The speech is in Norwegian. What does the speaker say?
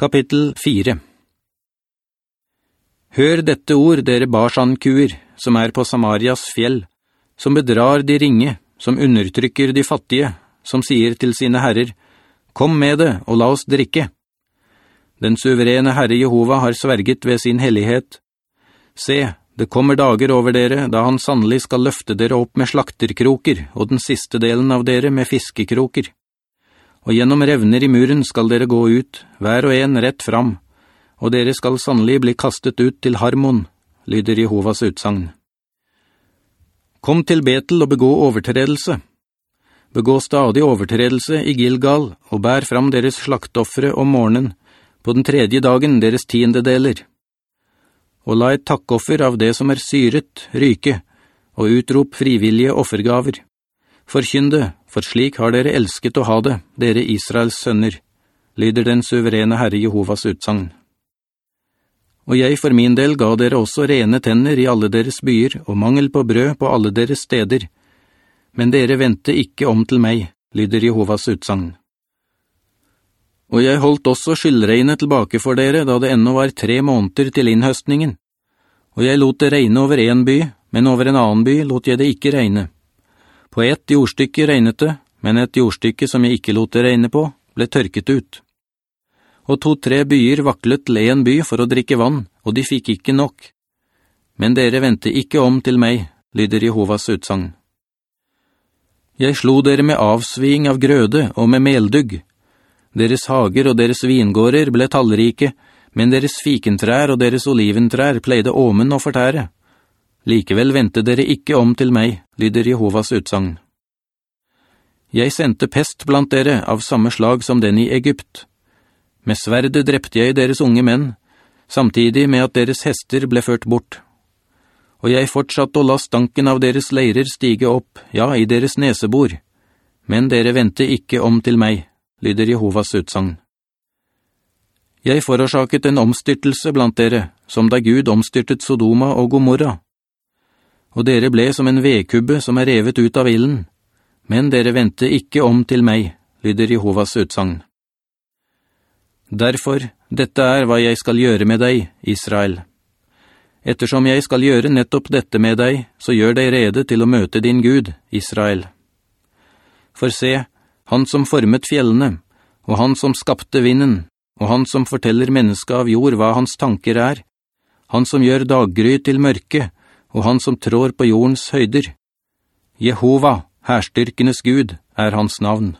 Kapittel 4 Hør dette ord, dere barsankuer, som er på Samarias fjell, som bedrar de ringe, som undertrykker de fattige, som sier til sine herrer, «Kom med det, og la oss drikke!» Den suverene Herre Jehova har sverget ved sin hellighet. Se, det kommer dager over dere, da han sannelig skal løfte dere opp med slakterkroker, og den siste delen av dere med fiskekroker. Og gjennom revner i muren skal dere gå ut, hver og en rett fram, og dere skal sannelig bli kastet ut til Harmon, lyder Jehovas utsagn. Kom til Betel og begå overtredelse. Begå stadig overtredelse i Gilgal, og bær fram deres slaktoffere om morgenen, på den tredje dagen deres tiendedeler og la et takkoffer av det som er syret ryke, og utrop frivillige offergaver. Forkynn det, for slik har dere elsket å ha det, dere Israels sønner, lyder den suverene Herre Jehovas utsagn. Og jeg for min del ga dere også rene tenner i alle deres byer, og mangel på brød på alle deres steder. Men dere vente ikke om til meg, lyder Jehovas utsagn. Og jeg holdt også skyldregnet tilbake for dere, da det ennå var tre måneder til innhøstningen. Og jeg lot det regne over en by, men over en annen by lot jeg det ikke regne. På ett jordstykke regnet det, men et jordstykke som jeg ikke lot det regne på, ble tørket ut. Og to-tre byer vaklet til en by for å drikke vann, og de fikk ikke nok. Men dere vente ikke om til meg, lyder Jehovas utsang. Jeg slo dere med avsving av grøde og med meldugg, deres hager og deres vingårder ble tallrike, men deres fikentrær og deres oliventrær pleide åmen å fortære. Likevel ventet dere ikke om til meg, lyder Jehovas utsagn. Jeg sendte pest blant dere av samme slag som den i Egypt. Med sverde drepte jeg deres unge menn, samtidig med at deres hester ble ført bort. Og jeg fortsatte å la stanken av deres leirer stige opp, ja, i deres nesebor. Men dere ventet ikke om til meg, lyder Jehovas utsagn. Jeg forårsaket en omstyrtelse blant dere, som da Gud omstyrtet Sodoma og Gomorra. Og dere ble som en vekubbe som er revet ut av illen. Men dere vente ikke om til meg, lyder Jehovas utsagn. Derfor, dette er hva jeg skal gjøre med deg, Israel. Ettersom jeg skal gjøre nettopp dette med deg, så gjør deg rede til å møte din Gud, Israel. For se, han som formet fjellene, og han som skapte vinden, og han som forteller mennesket av jord hva hans tanker er, han som gjør daggry til mørke, og han som trår på jordens høyder. Jehova, herstyrkenes Gud, er hans navn.